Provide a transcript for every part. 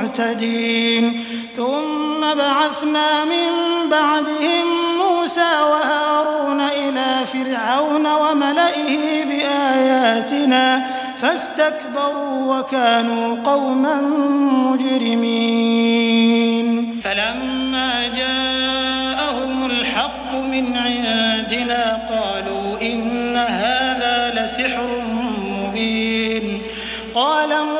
المعتدين. ثم بعثنا من بعدهم موسى وهارون إلى فرعون وملئه بآياتنا فاستكبروا وكانوا قوما مجرمين. فلما جاءهم الحق من عندنا قالوا إن هذا لسحر مبين. قال موسى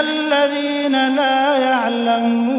الذين لا يعلمون